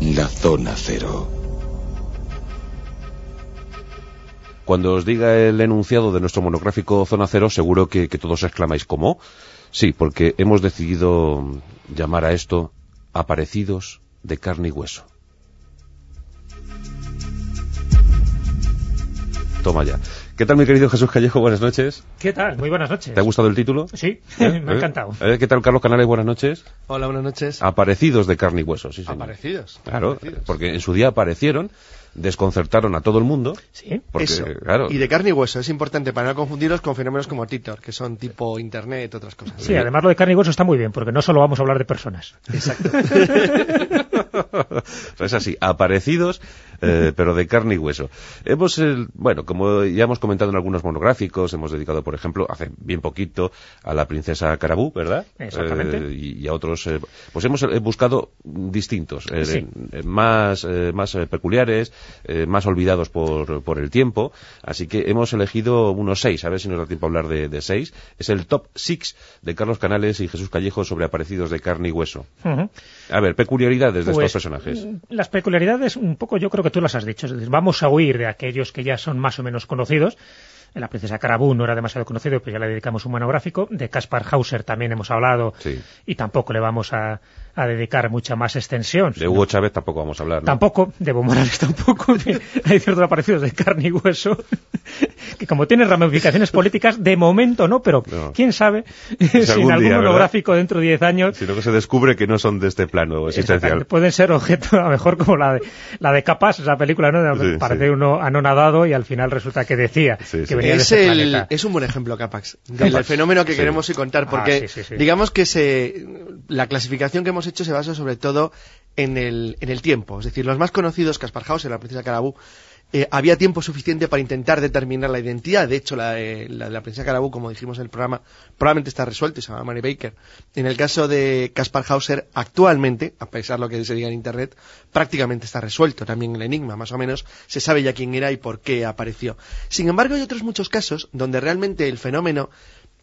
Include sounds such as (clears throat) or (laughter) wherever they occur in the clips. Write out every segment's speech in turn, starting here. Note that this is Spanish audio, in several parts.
La Zona Cero. Cuando os diga el enunciado de nuestro monográfico Zona Cero, seguro que, todos exclamáis ¿cómo? Sí, porque hemos decidido llamar a esto aparecidos de carne y hueso. Toma ya. ¿Qué tal, mi querido Jesús Callejo? Buenas noches. ¿Qué tal? Muy buenas noches. ¿Te ha gustado el título? Sí, ¿Eh? (laughs) me ha encantado. ¿Eh? ¿Qué tal, Carlos Canales? Buenas noches. Hola, buenas noches. Aparecidos de carne y hueso, sí, señor. Aparecidos. Claro, Aparecidos. porque en su día aparecieron, desconcertaron a todo el mundo. Sí. Porque, Eso. claro, Y de carne y hueso. Es importante para no confundiros con fenómenos como Titor, que son tipo internet, otras cosas. Sí, además lo de carne y hueso está muy bien, porque no solo vamos a hablar de personas. Exacto. (laughs) es así, aparecidos, eh, pero de carne y hueso. Hemos, eh, bueno, como ya hemos comentado en algunos monográficos, hemos dedicado, por ejemplo, hace bien poquito, a la princesa Carabú, ¿verdad? Exactamente. Eh, y, y a otros, pues hemos buscado distintos, Sí. más, más peculiares, más olvidados por, por el tiempo, así que hemos elegido unos seis, a ver si nos da tiempo a hablar de, de seis. Es el top six de Carlos Canales y Jesús Callejo sobre aparecidos de carne y hueso. A ver, peculiaridades de Pues, estos personajes. Las peculiaridades, un poco yo creo que tú las has dicho. Vamos a huir de aquellos que ya son más o menos conocidos. La princesa Carabú no era demasiado conocido, pero ya le dedicamos un monográfico. De Caspar Hauser también hemos hablado Sí. y tampoco le vamos a, a dedicar mucha más extensión. De Hugo Chávez tampoco vamos a hablar, ¿no? Tampoco, de Evo Morales tampoco, (laughs) hay ciertos aparecidos de carne y hueso, (laughs) que como tienen ramificaciones políticas, de momento no, pero No. quién sabe (laughs) si, en algún algún día, ¿verdad? monográfico dentro de 10 años Sino que se descubre que no son de este plano existencial. Exactamente, pueden ser objeto, a lo mejor como la de, la de Capas, esa película, ¿no? De- Sí, parece sí. uno anonadado y al final resulta que decía que venía es, ese el- planeta. es un buen ejemplo, Capax, (laughs) del Capax. fenómeno que Sí. queremos hoy contar, Ah, porque sí, sí, sí. digamos que se, la clasificación que hemos hecho se basa sobre todo en el, en el tiempo. Es decir, los más conocidos, Caspar Hauser, la princesa Carabú, eh, había tiempo suficiente para intentar determinar la identidad. De hecho, la, eh, la de la princesa Carabú, como dijimos en el programa, probablemente está resuelto se llama Mary Baker. En el caso de Caspar Hauser, actualmente, a pesar de lo que se diga en Internet, prácticamente está resuelto también el enigma. Más o menos se sabe ya quién era y por qué apareció. Sin embargo, hay otros muchos casos donde realmente el fenómeno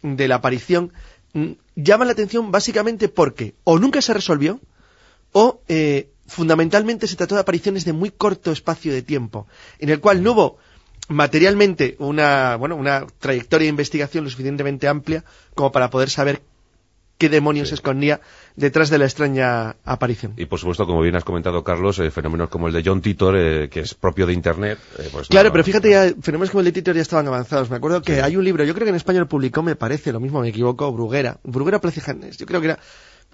de la aparición mm, llama la atención básicamente porque o nunca se resolvió o eh, fundamentalmente se trató de apariciones de muy corto espacio de tiempo, en el cual no hubo materialmente una, bueno, una trayectoria de investigación lo suficientemente amplia como para poder saber qué demonios se escondía detrás de la extraña aparición. Y por supuesto, como bien has comentado, Carlos, eh, fenómenos como el de John Titor, eh, que es propio de Internet. eh, pues Claro, no- pero fíjate, ya, fenómenos como el de Titor ya estaban avanzados. Me acuerdo que hay un libro, yo creo que en español publicó, me parece, lo mismo me equivoco, Bruguera. Bruguera Placijanes, yo creo que era,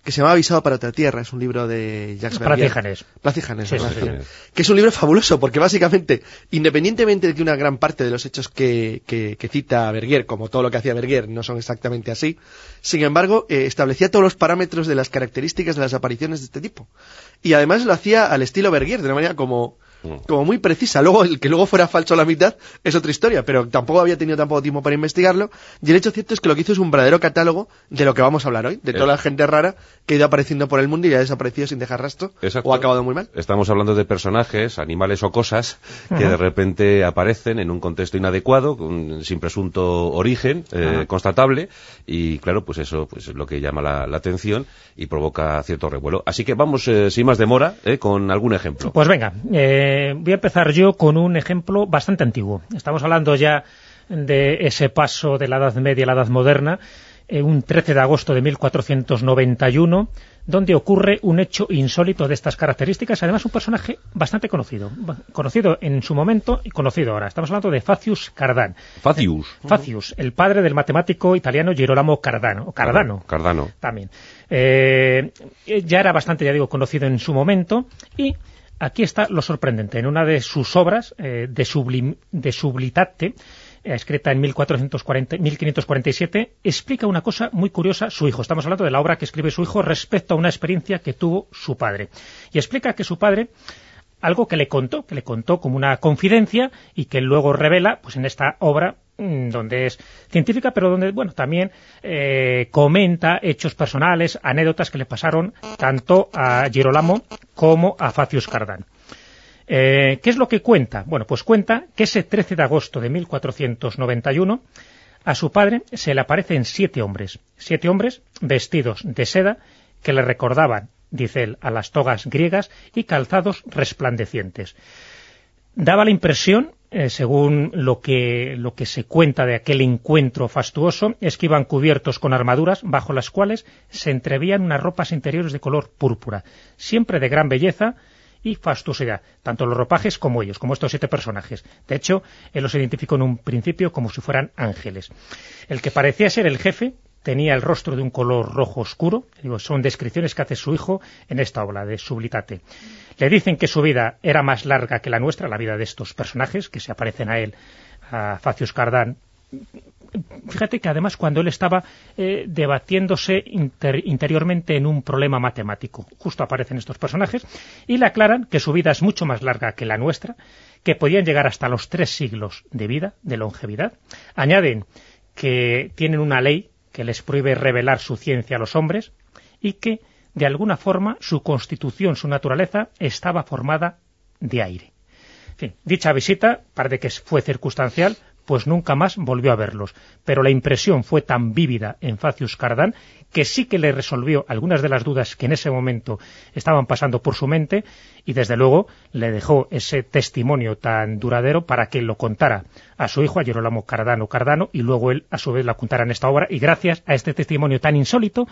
que se llamaba Avisado para otra tierra, es un libro de Jacques Verdier. Sí. Que es un libro fabuloso, porque básicamente, independientemente de que una gran parte de los hechos que, que, que cita Bergier, como todo lo que hacía Bergier, no son exactamente así, sin embargo, eh, establecía todos los parámetros de las características de las apariciones de este tipo. Y además lo hacía al estilo Bergier, de una manera como. Como muy precisa. Luego, el que luego fuera falso a la mitad es otra historia, pero tampoco había tenido tampoco tiempo para investigarlo. Y el hecho cierto es que lo que hizo es un verdadero catálogo de lo que vamos a hablar hoy, de toda Eh. la gente rara que ha ido apareciendo por el mundo y ha desaparecido sin dejar rastro, Exacto. o ha acabado muy mal. Estamos hablando de personajes, animales o cosas que de repente aparecen en un contexto inadecuado, con- sin presunto origen eh, constatable, y claro, pues eso pues es lo que llama la, la atención y provoca cierto revuelo. Así que vamos, eh, sin más demora, eh, con algún ejemplo. Pues venga, eh, voy a empezar yo con un ejemplo bastante antiguo. Estamos hablando ya de ese paso de la Edad Media a la Edad Moderna, eh, un 13 de agosto de 1491, donde ocurre un hecho insólito de estas características, además un personaje bastante conocido, conocido en su momento y conocido ahora. Estamos hablando de Facius Cardan. Facius. Facius, el padre del matemático italiano Girolamo Cardano, o Cardano Cardano. también. Eh, ya era bastante, ya digo, conocido en su momento y aquí está lo sorprendente. En una de sus obras, eh, de, sublim- de Sublitate, eh, escrita en 1440, 1547, explica una cosa muy curiosa su hijo. Estamos hablando de la obra que escribe su hijo respecto a una experiencia que tuvo su padre. Y explica que su padre algo que le contó, que le contó como una confidencia y que luego revela pues en esta obra donde es científica, pero donde bueno también eh, comenta hechos personales, anécdotas que le pasaron tanto a Girolamo como a Facius Cardan. Eh, ¿Qué es lo que cuenta? Bueno, pues cuenta que ese 13 de agosto de 1491 a su padre se le aparecen siete hombres, siete hombres vestidos de seda que le recordaban dice él, a las togas griegas y calzados resplandecientes. Daba la impresión, eh, según lo que, lo que se cuenta de aquel encuentro fastuoso, es que iban cubiertos con armaduras bajo las cuales se entrevían unas ropas interiores de color púrpura, siempre de gran belleza, y fastuosidad, tanto los ropajes como ellos, como estos siete personajes. De hecho, él los identificó en un principio como si fueran ángeles. El que parecía ser el jefe tenía el rostro de un color rojo oscuro, son descripciones que hace su hijo en esta obra de Sublitate. Le dicen que su vida era más larga que la nuestra, la vida de estos personajes que se aparecen a él, a Facius Cardán, fíjate que además cuando él estaba eh, debatiéndose interiormente en un problema matemático, justo aparecen estos personajes, y le aclaran que su vida es mucho más larga que la nuestra, que podían llegar hasta los tres siglos de vida, de longevidad. Añaden que tienen una ley que les prohíbe revelar su ciencia a los hombres, y que, de alguna forma, su constitución, su naturaleza, estaba formada de aire. dicha visita, parece que fue circunstancial, pues nunca más volvió a verlos. Pero la impresión fue tan vívida en Facius Cardán que sí que le resolvió algunas de las dudas que en ese momento estaban pasando por su mente y desde luego le dejó ese testimonio tan duradero para que lo contara a su hijo, a Gerolamo Cardano Cardano, y luego él a su vez la contara en esta obra y gracias a este testimonio tan insólito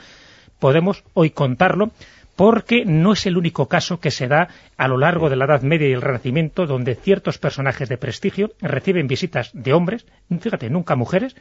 podemos hoy contarlo porque no es el único caso que se da a lo largo de la Edad Media y el Renacimiento donde ciertos personajes de prestigio reciben visitas de hombres, fíjate, nunca mujeres,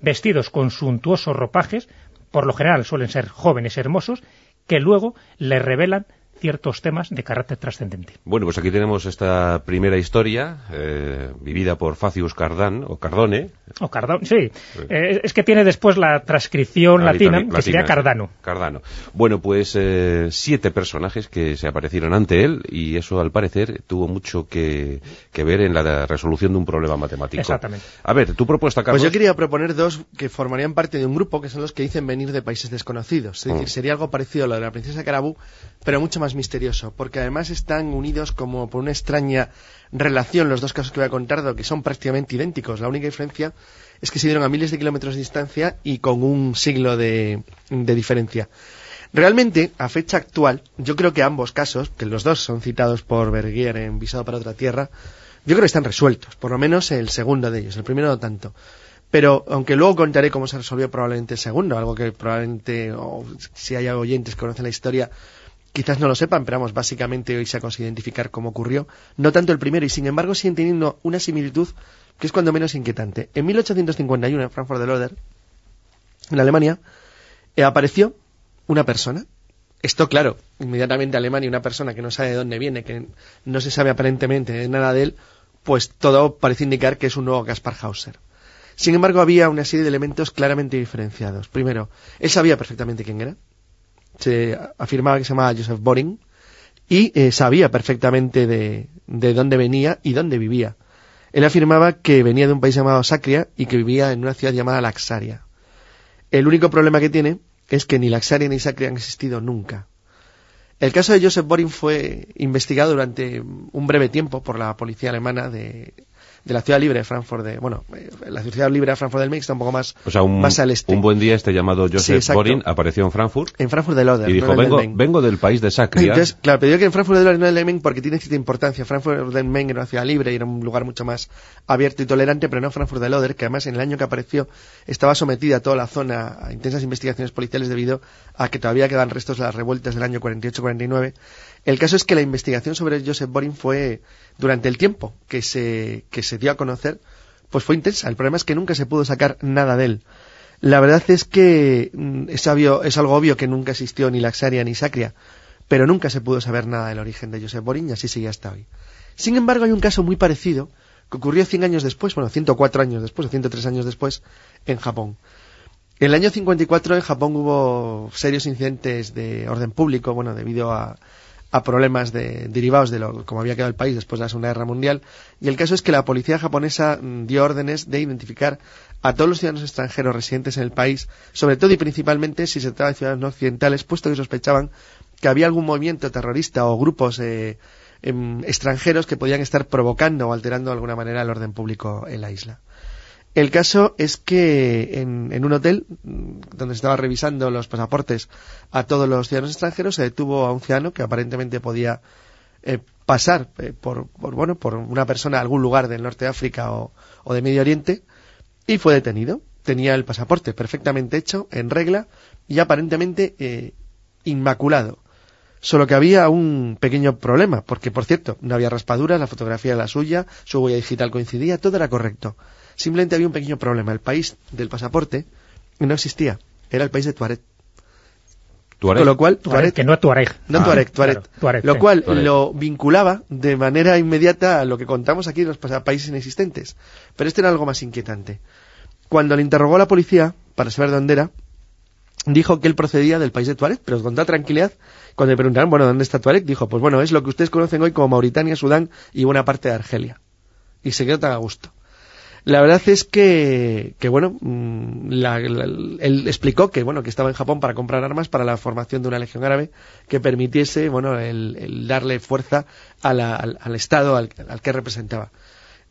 vestidos con suntuosos ropajes, por lo general suelen ser jóvenes hermosos, que luego le revelan ciertos temas de carácter trascendente. Bueno, pues aquí tenemos esta primera historia, eh, vivida por Facius Cardán, o Cardone. O Cardone, sí. Eh, es que tiene después la transcripción latina, que sería Cardano. Cardano. Bueno, pues eh, siete personajes que se aparecieron ante él, y eso, al parecer, tuvo mucho que, ver en la resolución de un problema matemático. Exactamente. A ver, tu propuesta, Carlos. Pues yo quería proponer dos que formarían parte de un grupo, que son los que dicen venir de países desconocidos. Es decir, mm. sería algo parecido a lo de la princesa Carabú, pero mucho más misterioso, porque además están unidos como por una extraña relación los dos casos que voy a contar, que son prácticamente idénticos. La única diferencia es que se dieron a miles de kilómetros de distancia y con un siglo de, diferencia. Realmente, a fecha actual, yo creo que ambos casos, que los dos son citados por Bergier en Visado para otra tierra, yo creo que están resueltos, por lo menos el segundo de ellos, el primero no tanto. Pero, aunque luego contaré cómo se resolvió probablemente el segundo, algo que probablemente, si hay oyentes que conocen la historia, quizás no lo sepan, pero vamos, básicamente hoy se ha conseguido identificar cómo ocurrió, no tanto el primero, y sin embargo siguen teniendo una similitud que es cuando menos inquietante. En 1851, en Frankfurt del Oder, en Alemania, eh, apareció una persona. Esto, claro, inmediatamente Alemania, una persona que no sabe de dónde viene, que no se sabe aparentemente nada de él, pues todo parece indicar que es un nuevo Gaspar Hauser. Sin embargo, había una serie de elementos claramente diferenciados. Primero, él sabía perfectamente quién era, se afirmaba que se llamaba Joseph Boring y eh, sabía perfectamente de, de dónde venía y dónde vivía. Él afirmaba que venía de un país llamado Sacria y que vivía en una ciudad llamada Laxaria. El único problema que tiene es que ni Laxaria ni Sacria han existido nunca. El caso de Joseph Boring fue investigado durante un breve tiempo por la policía alemana de, de la ciudad libre de Frankfurt de, bueno, eh, la ciudad libre de Frankfurt del Main está un poco más, más al este. Un buen día este llamado Joseph Borin apareció en Frankfurt. En Frankfurt del Oder. Y dijo, vengo, del vengo del país de Sacria. Entonces, claro, pero yo que en Frankfurt del Oder no del Main porque tiene cierta importancia. Frankfurt del Main era una ciudad libre y era un lugar mucho más abierto y tolerante, pero no Frankfurt del Oder, que además en el año que apareció estaba sometida toda la zona a intensas investigaciones policiales debido a que todavía quedan restos de las revueltas del año 48-49 el caso es que la investigación sobre Joseph Boring fue, durante el tiempo que se, que se dio a conocer, pues fue intensa. El problema es que nunca se pudo sacar nada de él. La verdad es que mm, es, es algo obvio que nunca existió ni Laxaria ni Sacria, pero nunca se pudo saber nada del origen de Joseph Boring y así sigue hasta hoy. Sin embargo, hay un caso muy parecido que ocurrió 100 años después, bueno, 104 años después o 103 años después, en Japón. En el año 54 en Japón hubo serios incidentes de orden público, bueno, debido a, a problemas de, derivados de lo como había quedado el país después de la Segunda Guerra Mundial. Y el caso es que la policía japonesa dio órdenes de identificar a todos los ciudadanos extranjeros residentes en el país, sobre todo y principalmente si se trataba de ciudadanos no occidentales, puesto que sospechaban que había algún movimiento terrorista o grupos eh, em, extranjeros que podían estar provocando o alterando de alguna manera el orden público en la isla. El caso es que en, un hotel mm, donde estaba revisando los pasaportes a todos los ciudadanos extranjeros se detuvo a un ciudadano que aparentemente podía eh, pasar eh, por, bueno por una persona a algún lugar del norte de África o, de Medio Oriente y fue detenido. Tenía el pasaporte perfectamente hecho, en regla y aparentemente eh, inmaculado. Solo que había un pequeño problema, porque por cierto, no había raspaduras, la fotografía era la suya, su huella digital coincidía, todo era correcto. Simplemente había un pequeño problema. El país del pasaporte no existía. Era el país de Tuareg. Con lo cual, Tuareg, que no Tuareg. No ah, Tuareg, Tuareg. lo cual lo vinculaba de manera inmediata a lo que contamos aquí de los países inexistentes. Pero este era algo más inquietante. Cuando le interrogó a la policía, para saber dónde era, dijo que él procedía del país de Tuareg, pero con toda tranquilidad. Cuando le preguntaron, bueno, ¿dónde está Tuareg? Dijo, pues bueno, es lo que ustedes conocen hoy como Mauritania, Sudán y buena parte de Argelia. Y se quedó tan a gusto. La verdad es que, que bueno, mm, él explicó que, bueno, que estaba en Japón para comprar armas para la formación de una legión árabe que permitiese, bueno, el, darle fuerza al, al, Estado al, que representaba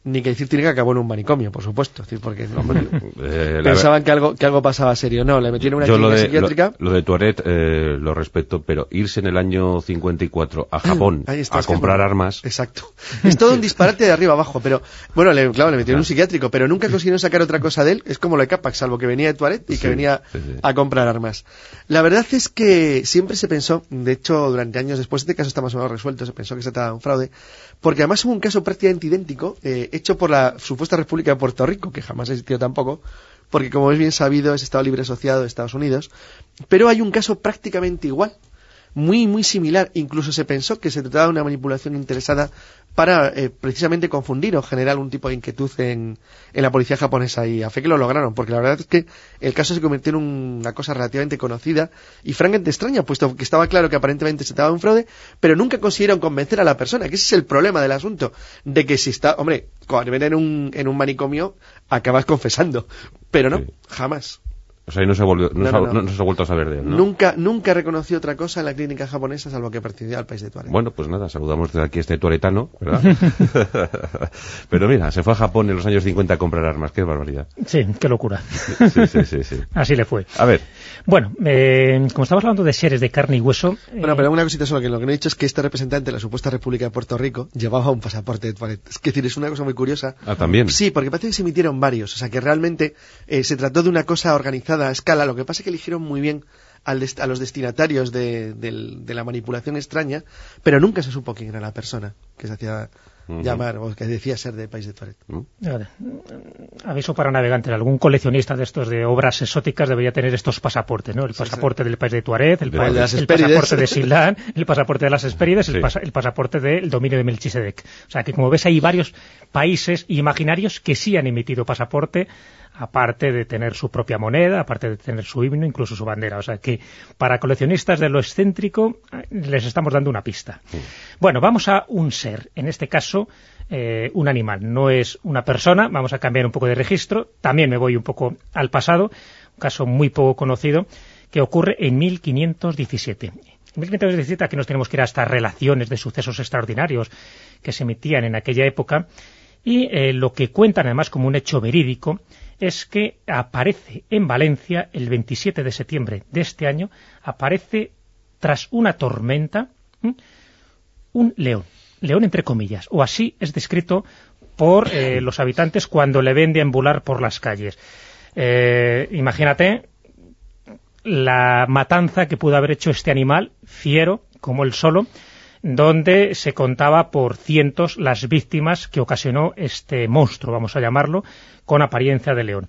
ni que decir tiene que acabó en un manicomio, por supuesto. decir, porque (laughs) eh, pensaban que algo, que algo pasaba serio. No, le metieron una clínica psiquiátrica. Lo, de Tuaret eh, lo respeto, pero irse en el año 54 a Japón (clears throat) a comprar armas. Exacto. Es todo un disparate de arriba abajo, pero bueno, le, claro, le metieron un psiquiátrico, pero nunca consiguieron sacar otra cosa de él. Es como lo de Capac, salvo que venía de Tuaret y que venía a comprar armas. La verdad es que siempre se pensó, de hecho, durante años después, este caso está más o menos resuelto, se pensó que se trataba de un fraude, porque además hubo un caso prácticamente idéntico, eh, hecho por la supuesta República de Puerto Rico, que jamás ha existido tampoco, porque como es bien sabido es Estado Libre Asociado de Estados Unidos, pero hay un caso prácticamente igual, muy, muy similar. Incluso se pensó que se trataba de una manipulación interesada para eh, precisamente confundir o generar un tipo de inquietud en, en, la policía japonesa y a fe que lo lograron, porque la verdad es que el caso se convirtió en una cosa relativamente conocida y francamente extraña, puesto que estaba claro que aparentemente se trataba de un fraude, pero nunca consiguieron convencer a la persona, que ese es el problema del asunto, de que si está, hombre, cuando ven en un, en un manicomio acabas confesando, pero no, jamás. O sea, no se, volvió, no, se, ha vuelto a saber de él, ¿no? Nunca, nunca reconoció otra cosa en la clínica japonesa salvo que pertenecía al país de Tuareg. Bueno, pues nada, saludamos desde aquí a este tuaretano, ¿verdad? (laughs) Pero mira, se fue a Japón en los años 50 a comprar armas, qué barbaridad. Sí, qué locura. Sí, sí, sí, sí. (laughs) Así le fue. A ver. Bueno, eh, como estamos hablando de seres de carne y hueso... Bueno, pero una cosita solo, que lo que no he dicho es que este representante de la supuesta República de Puerto Rico llevaba un pasaporte de Tuareg. Es decir, es una cosa muy curiosa. Ah, ¿también? Sí, porque parece que se emitieron varios. O sea, que realmente eh, se trató de una cosa organizada a escala. Lo que pasa que eligieron muy bien a los destinatarios de, la manipulación extraña, pero nunca se supo quién era la persona que se hacía llamar o que decía ser del país de Tuareg. Aviso para navegantes. Algún coleccionista de estos de obras exóticas debería tener estos pasaportes, ¿no? El pasaporte del país de Tuareg, el, pasaporte de Silán, el pasaporte de las Hespérides, el, el, pasaporte del dominio de Melchisedec. O sea que como ves hay varios países imaginarios que sí han emitido pasaporte aparte de tener su propia moneda, aparte de tener su himno, incluso su bandera. O sea que para coleccionistas de lo excéntrico les estamos dando una pista. Bueno, vamos a un ser, en este caso eh, un animal, no es una persona, vamos a cambiar un poco de registro, también me voy un poco al pasado, un caso muy poco conocido, que ocurre en 1517. En 1517 aquí nos tenemos que ir a estas relaciones de sucesos extraordinarios que se emitían en aquella época y eh, lo que cuentan además como un hecho verídico es que aparece en Valencia el 27 de septiembre de este año, aparece tras una tormenta un león, león entre comillas, o así es descrito por eh, (laughs) los habitantes cuando le ven deambular por las calles. Eh, imagínate la matanza que pudo haber hecho este animal, fiero, como el solo, donde se contaba por cientos las víctimas que ocasionó este monstruo, vamos a llamarlo, con apariencia de león.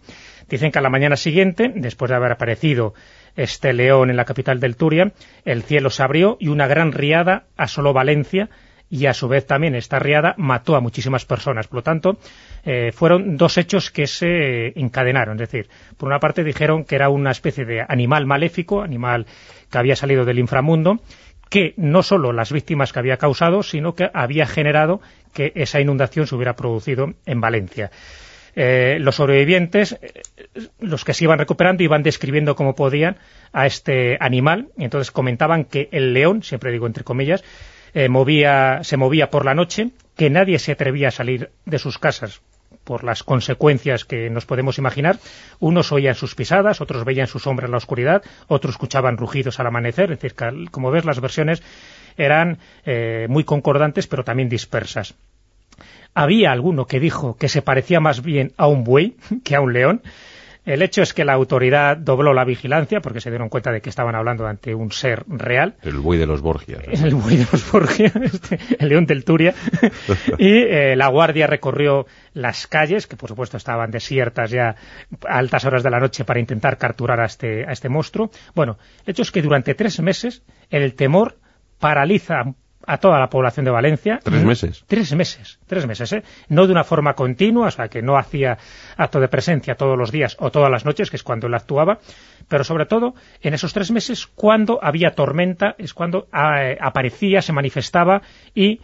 Dicen que a la mañana siguiente, después de haber aparecido este león en la capital del Turia, el cielo se abrió y una gran riada asoló Valencia y a su vez también esta riada mató a muchísimas personas. Por lo tanto, eh, fueron dos hechos que se encadenaron. Es decir, por una parte dijeron que era una especie de animal maléfico, animal que había salido del inframundo, que no solo las víctimas que había causado, sino que había generado que esa inundación se hubiera producido en Valencia. Eh, los sobrevivientes, eh, los que se iban recuperando, iban describiendo como podían a este animal, y entonces comentaban que el león, siempre digo entre comillas, eh, movía, se movía por la noche, que nadie se atrevía a salir de sus casas por las consecuencias que nos podemos imaginar. Unos oían sus pisadas, otros veían su sombra en la oscuridad, otros escuchaban rugidos al amanecer. Es decir, como ves, las versiones eran eh, muy concordantes, pero también dispersas. Había alguno que dijo que se parecía más bien a un buey (laughs) que a un león, el hecho es que la autoridad dobló la vigilancia porque se dieron cuenta de que estaban hablando ante un ser real. El buey de los Borgia. El buey de los Borgia, (laughs) este, el león del Turia. (laughs) y eh, la guardia recorrió las calles, que por supuesto estaban desiertas ya a altas horas de la noche para intentar capturar a este, a este monstruo. Bueno, el hecho es que durante tres meses el temor paraliza a toda la población de Valencia. ¿Tres meses? Tres meses, tres meses, ¿eh? No de una forma continua, o sea, que no hacía acto de presencia todos los días o todas las noches, que es cuando él actuaba, pero sobre todo en esos tres meses cuando había tormenta, es cuando eh, aparecía, se manifestaba y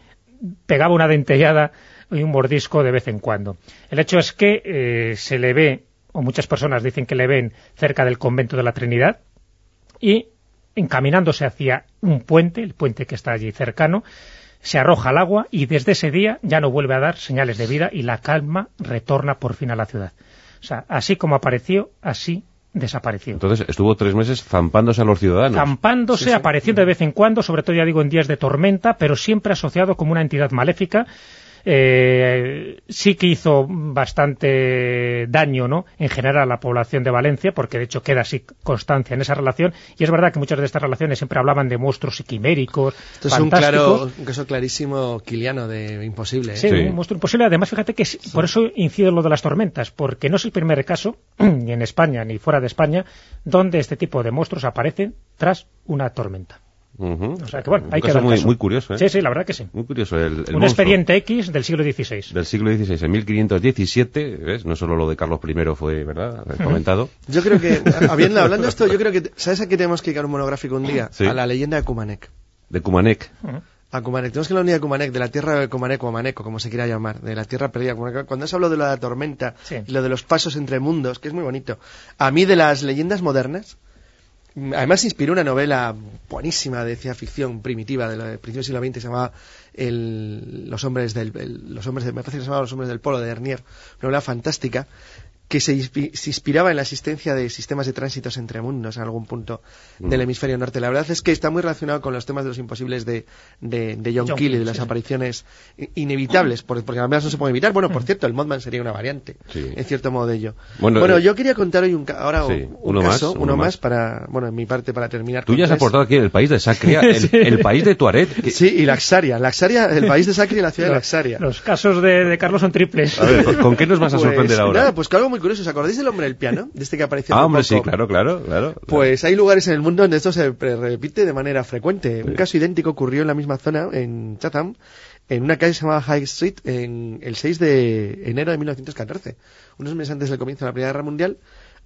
pegaba una dentellada y un mordisco de vez en cuando. El hecho es que eh, se le ve, o muchas personas dicen que le ven cerca del convento de la Trinidad, y encaminándose hacia un puente, el puente que está allí cercano, se arroja al agua y desde ese día ya no vuelve a dar señales de vida y la calma retorna por fin a la ciudad. O sea, así como apareció, así desapareció. Entonces estuvo tres meses zampándose a los ciudadanos. Zampándose, apareciendo de vez en cuando, sobre todo ya digo en días de tormenta, pero siempre asociado como una entidad maléfica eh, sí que hizo bastante daño ¿no? en general a la población de Valencia, porque de hecho queda así constancia en esa relación, y es verdad que muchas de estas relaciones siempre hablaban de monstruos quiméricos, Esto es un, claro, caso clarísimo quiliano de imposible. ¿eh? Sí, un monstruo imposible. Además, fíjate que por eso incido en lo de las tormentas, porque no es el primer caso, (clears throat) ni en España ni fuera de España, donde este tipo de monstruos aparecen tras una tormenta. O sea que bueno, hay que muy, muy, curioso, ¿eh? Sí, sí, la verdad que sí. Muy curioso. El, Un expediente X del siglo XVI. Del siglo XVI, en 1517, ¿ves? No solo lo de Carlos I fue, ¿verdad? Comentado. Yo creo que, habiendo, hablando de esto, yo (laughs) creo que, ¿sabes a qué tenemos que ir a un monográfico un día? A la leyenda de Cumanek. De Cumanek. A Cumanek. Tenemos que ir a la unidad de Cumanek, de la tierra de Cumanek o Maneco, como se quiera llamar, de la tierra perdida. Cuando se hablado de la tormenta y lo de los pasos entre mundos, que es muy bonito. A mí de las leyendas modernas, Además inspiró una novela buenísima de ciencia ficción primitiva del principio del siglo XX, se llamaba Los hombres del... los hombres me parece que se llamaba Los hombres del polo de Hernier, una novela fantástica que se, inspiraba en la existencia de sistemas de tránsitos entre mundos en algún punto del hemisferio norte. La verdad es que está muy relacionado con los temas de los imposibles de, de, John, Keel y de las apariciones inevitables, porque, porque además no se puede evitar. Bueno, por cierto, el Mothman sería una variante, en cierto modo de ello. Bueno, eh, yo quería contar hoy un, ahora un caso, uno, más, para, bueno, en mi parte para terminar. Tú ya has aportado aquí el país de Sacria, (laughs) el, país de Tuaret. Sí, y Laxaria. Laxaria, el país de Sacria y la ciudad de Laxaria. Los casos de, Carlos son triples. A ver, ¿con, qué nos vas a pues sorprender ahora? Nada, pues que algo muy curioso. ¿Os acordáis del hombre del piano? De este que apareció Ah, hombre, sí, claro, claro, claro. Pues hay lugares en el mundo donde esto se repite de manera frecuente. Un caso idéntico ocurrió en la misma zona, en Chatham, en una calle llamada High Street, en el 6 de enero de 1914. Unos meses antes del comienzo de la Primera Guerra Mundial,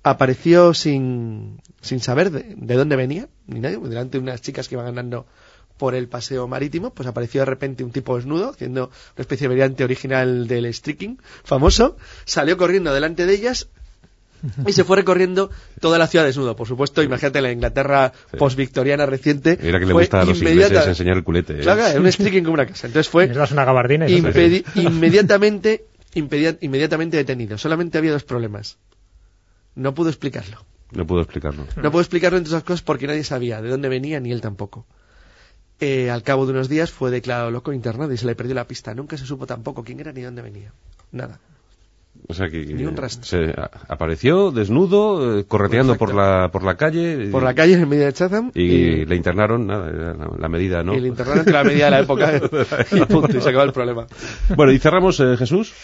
apareció sin, sin saber de, de dónde venía, ni nadie, delante de unas chicas que iban andando por el paseo marítimo, pues apareció de repente un tipo desnudo, haciendo una especie de variante original del streaking famoso, salió corriendo delante de ellas y se fue recorriendo toda la ciudad desnudo. Por supuesto, imagínate la Inglaterra post-victoriana reciente. Mira que le gusta a los ingleses enseñar el culete. ¿eh? Claro, un (laughs) streaking como una casa. Entonces fue una gabardina inmediatamente, inmediatamente detenido. Solamente había dos problemas. No pudo explicarlo. No pudo explicarlo. No pudo explicarlo entre otras cosas porque nadie sabía de dónde venía ni él tampoco. Eh, al cabo de unos días fue declarado loco internado y se le perdió la pista. Nunca se supo tampoco quién era ni dónde venía. Nada. O sea que se apareció desnudo, eh, correteando por la, por la calle. Por la calle en medio de Chatham. Y, le internaron, nada, la, medida, ¿no? Y le internaron la medida de la época (laughs) y punto, y se acabó el problema. Bueno, y cerramos, eh, Jesús.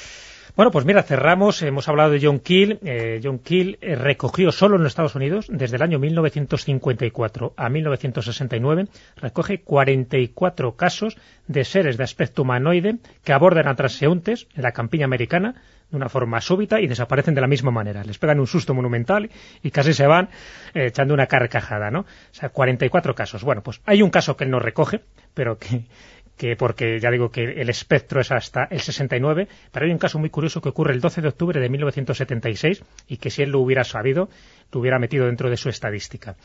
Bueno, pues mira, cerramos, hemos hablado de John Keel. Eh, John Keel eh, recogió solo en los Estados Unidos, desde el año 1954 a 1969, recoge 44 casos de seres de aspecto humanoide que abordan a transeúntes en la campiña americana de una forma súbita y desaparecen de la misma manera. Les pegan un susto monumental y casi se van eh, echando una carcajada, ¿no? O sea, 44 casos. Bueno, pues hay un caso que él no recoge, pero que que porque ya digo que el espectro es hasta el 69, pero hay un caso muy curioso que ocurre el 12 de octubre de 1976 y que si él lo hubiera sabido, lo hubiera metido dentro de su estadística.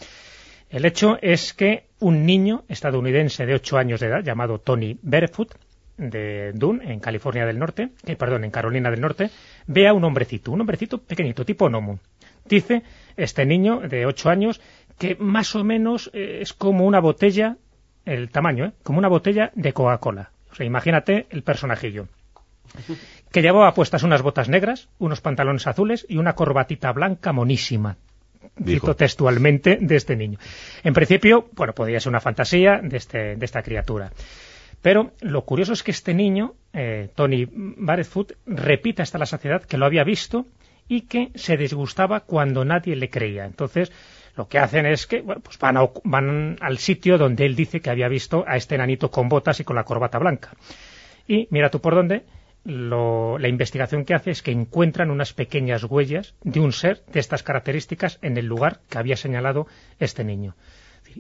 El hecho es que un niño estadounidense de 8 años de edad, llamado Tony Barefoot, de Dune, en California del Norte, eh, perdón, en Carolina del Norte, ve a un hombrecito, un hombrecito pequeñito, tipo Nomu. Dice este niño de 8 años que más o menos eh, es como una botella, el tamaño, ¿eh? como una botella de Coca-Cola. O sea, imagínate el personajillo. Que llevaba puestas unas botas negras, unos pantalones azules y una corbatita blanca monísima. Dijo. Cito textualmente de este niño. En principio, bueno, podría ser una fantasía de, este, de esta criatura. Pero lo curioso es que este niño, eh, Tony Barefoot, repite hasta la saciedad que lo había visto y que se disgustaba cuando nadie le creía. Entonces, lo que hacen es que bueno, pues van, a- van al sitio donde él dice que había visto a este enanito con botas y con la corbata blanca. Y mira tú por dónde, lo- la investigación que hace es que encuentran unas pequeñas huellas de un ser de estas características en el lugar que había señalado este niño.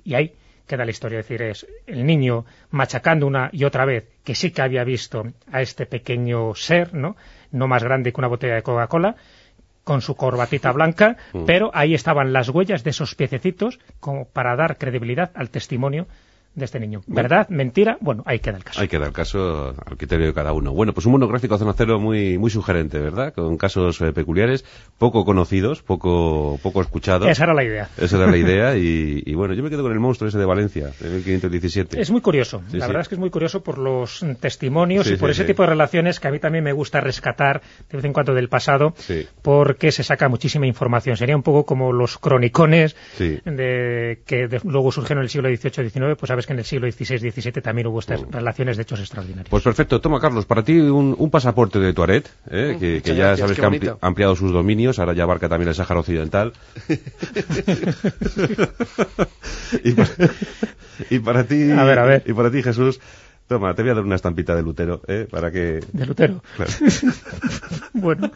Y ahí queda la historia, es decir, es el niño machacando una y otra vez que sí que había visto a este pequeño ser, ¿no? No más grande que una botella de Coca-Cola, con su corbatita blanca, pero ahí estaban las huellas de esos piececitos como para dar credibilidad al testimonio de este niño. ¿Verdad? ¿Mentira? Bueno, ahí queda el caso. Hay que dar caso al criterio de cada uno. Bueno, pues un monográfico Zona Cero muy, muy sugerente, ¿verdad? Con casos eh, peculiares, poco conocidos, poco, poco escuchados. Esa era la idea. Esa era la (laughs) idea y, y bueno, yo me quedo con el monstruo ese de Valencia, de 1517. Es muy curioso, Sí, la sí. verdad es que es muy curioso por los testimonios Sí, y por ese tipo de relaciones que a mí también me gusta rescatar de vez en cuando del pasado, porque se saca muchísima información. Sería un poco como los cronicones de, que de- luego surgieron en el siglo XVIII-XIX, pues que en el siglo XVI-XVII también hubo estas relaciones de hechos extraordinarios. Pues perfecto. Toma, Carlos, para ti un, un pasaporte de Tuaret, ¿eh? que, ya gracias, sabes que ha ampli- ampliado sus dominios, ahora ya abarca también el Sáhara Occidental. (laughs) (laughs) y, para, y para ti, A ver, a ver. y para ti, Jesús, toma, te voy a dar una estampita de Lutero, ¿eh? para que... de Lutero. Claro. (laughs) bueno,